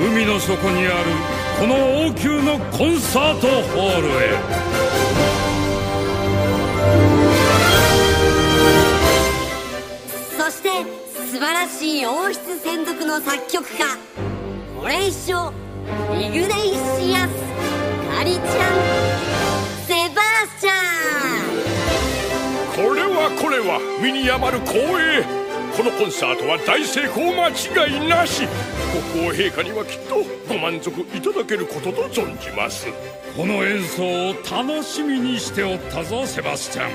海の底にあるこの王宮のコンサートホールへ。そして素晴らしい王室専属の作曲家ホレイショ・イグネイシアス・カリちゃんセバスチャこれはこれは身に余る光栄このコンサートは大成功間違いなし。国王陛下にはきっとご満足いただけることと存じます。この演奏を楽しみにしておったぞセバスチャン。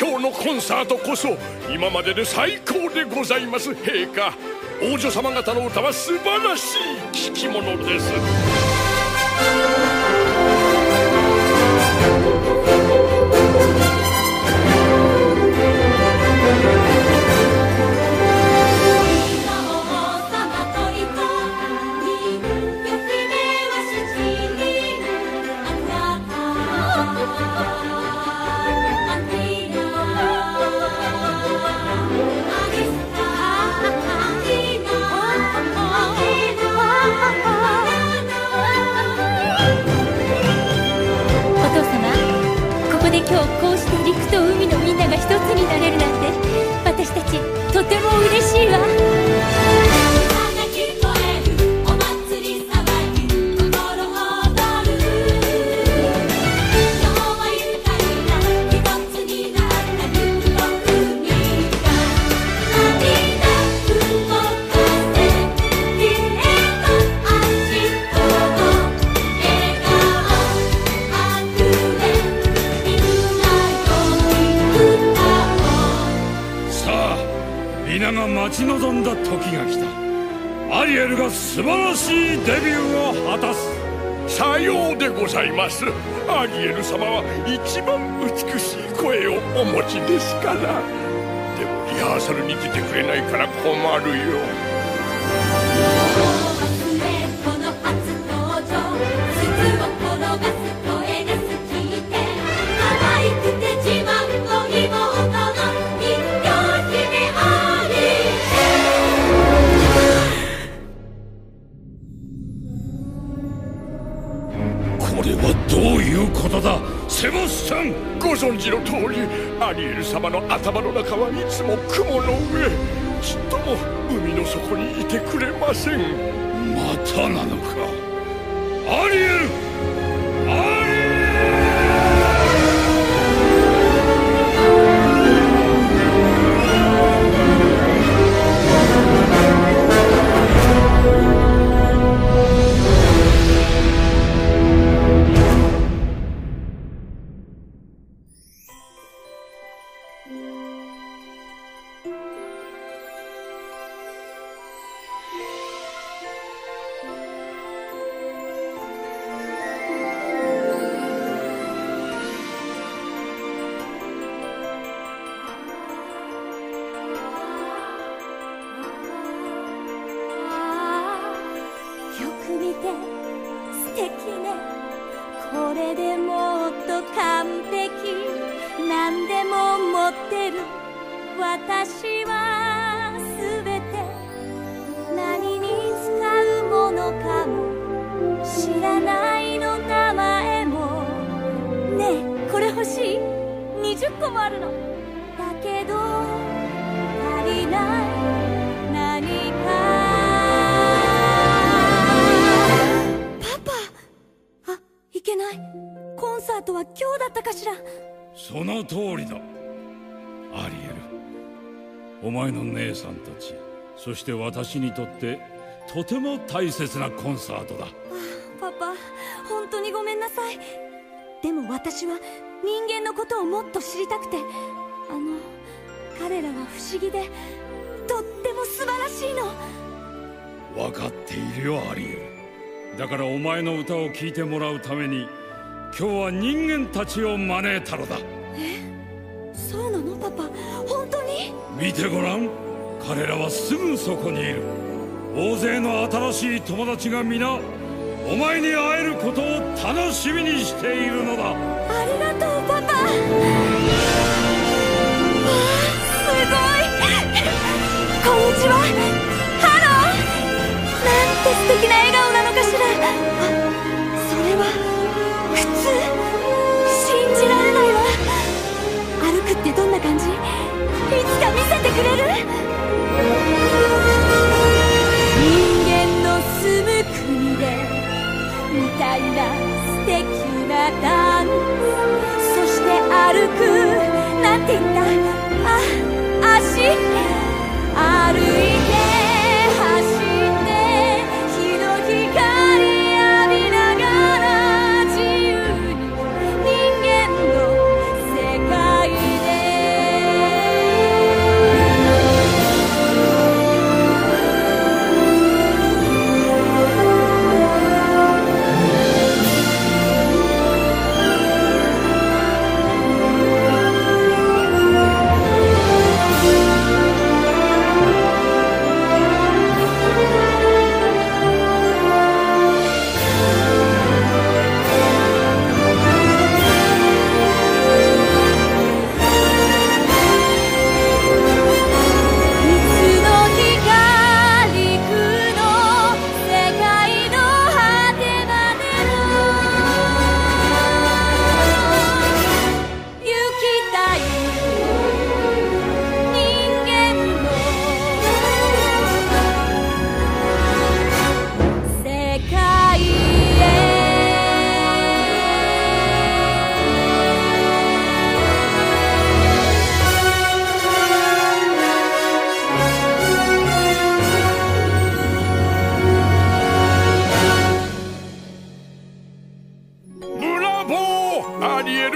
今日のコンサートこそ今までで最高でございます陛下。王女様方の歌は素晴らしい聴き物ですになれるなんて私たちとても嬉しいわ。さようでございます。アリエル様は一番美しい声をお持ちですから。でもリハーサルに出てくれないから困るよ。ことだ。セバスチャンご存知の通りアリエル様の頭の中はいつも雲の上。ちっとも海の底にいてくれません。またなのか。アリエルアリエル！私は全て何に使うものかも知らないの名前もねえこれ欲しい。20個もあるの。だけど足りない。何か。パパ。あいけない。コンサートは今日だったかしら。その通りだ。アリエお前の姉さんたちそして私にとってとても大切なコンサートだ。パパ本当にごめんなさい。でも私は人間のことをもっと知りたくてあの彼らは不思議でとっても素晴らしいの。分かっているよアリエル。だからお前の歌を聴いてもらうために今日は人間たちを招いたのだ。そうなの？パパ見てごらん。彼らはすぐそこにいる。大勢の新しい友達が皆お前に会えることを楽しみにしているのだ。ありがとうパパ。わあすごい。こんにちは。ハロー。なんて素敵な笑顔なのく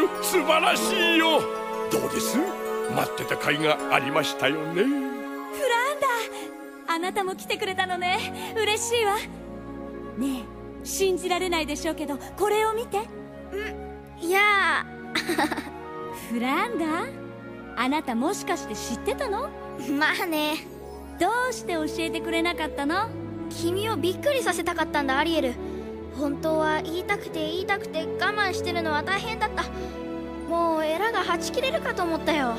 ーアリエル素晴らしいよ。どうです？待ってた甲斐がありましたよね。フランダあなたも来てくれたのね。嬉しいわ。ねえ信じられないでしょうけどこれを見て。いや フランダ？あなたもしかして知ってたの？まあね。どうして教えてくれなかったの？君をびっくりさせたかったんだアリエル本当は言いたくて言いたくて我慢してるのは大変だった。もうエラがはち切れるかと思ったよ。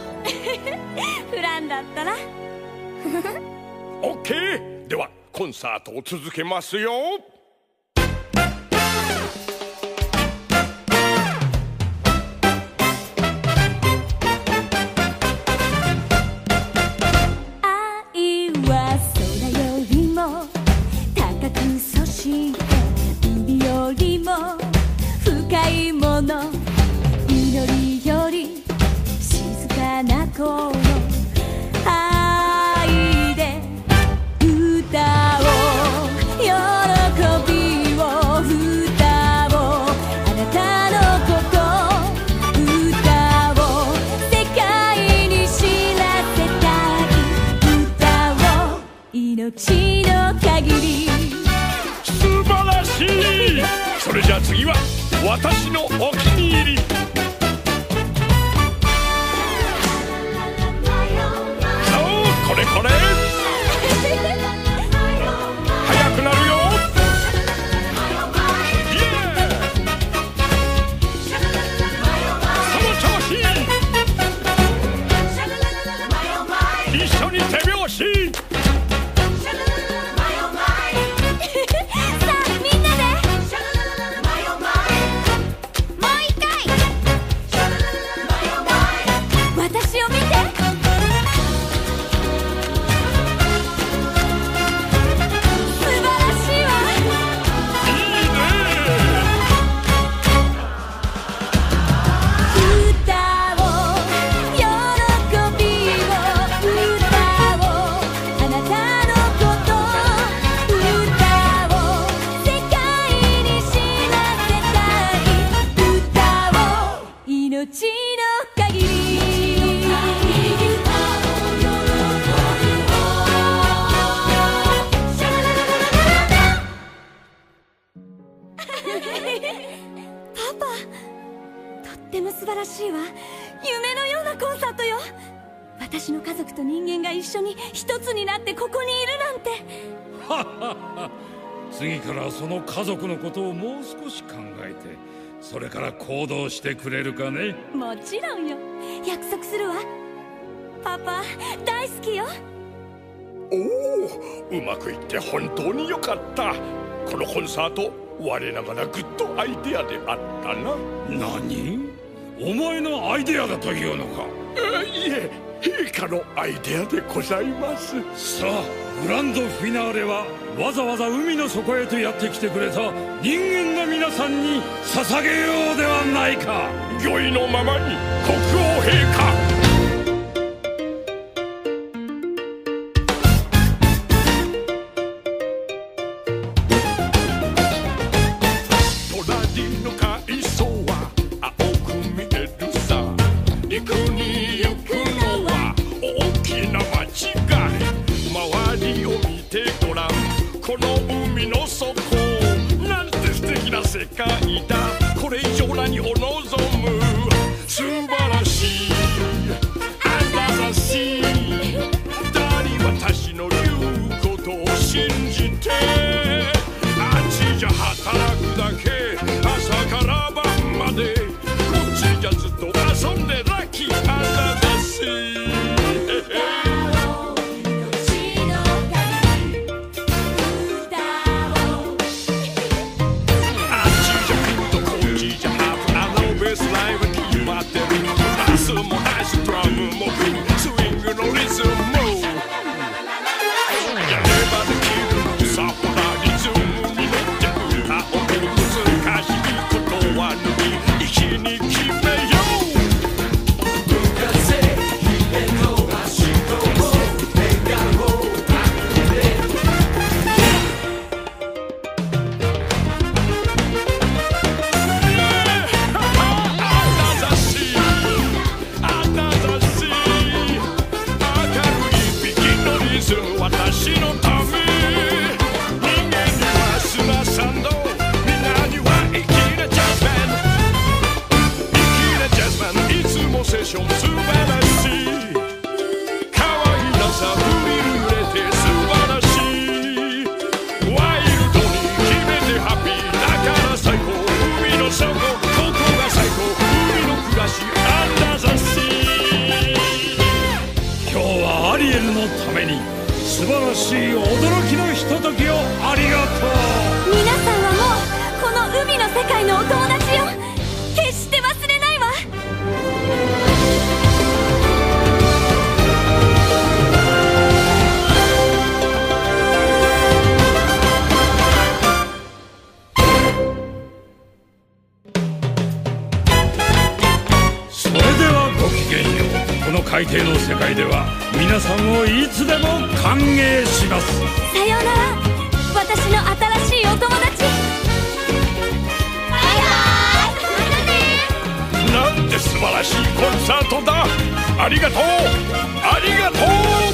フランだったら オッケー。ではコンサートを続けますよかな声愛で歌おう喜びを歌おうあなたのこと歌おう世界に知らせたい歌おう命の限り素晴らしいそれじゃあ次は私のおても素晴らしいわ。夢のようなコンサートよ。私の家族と人間が一緒に一つになってここにいるなんて。次からその家族のことをもう少し考えてそれから行動してくれるかね。もちろんよ。約束するわ。パパ大好きよ。おおうまくいって本当によかった。このコンサート我ながらグッドアイデアであったな。何？お前のアイデアだというのか？いえ陛下のアイデアでございます。さあグランドフィナーレはわざわざ海の底へとやってきてくれた人間の皆さんに捧げようではないか。御意のままに国王さようなら私の新しいお友達。バイバイ。またねなんて素晴らしいコンサートだ。ありがとう。ありがとう。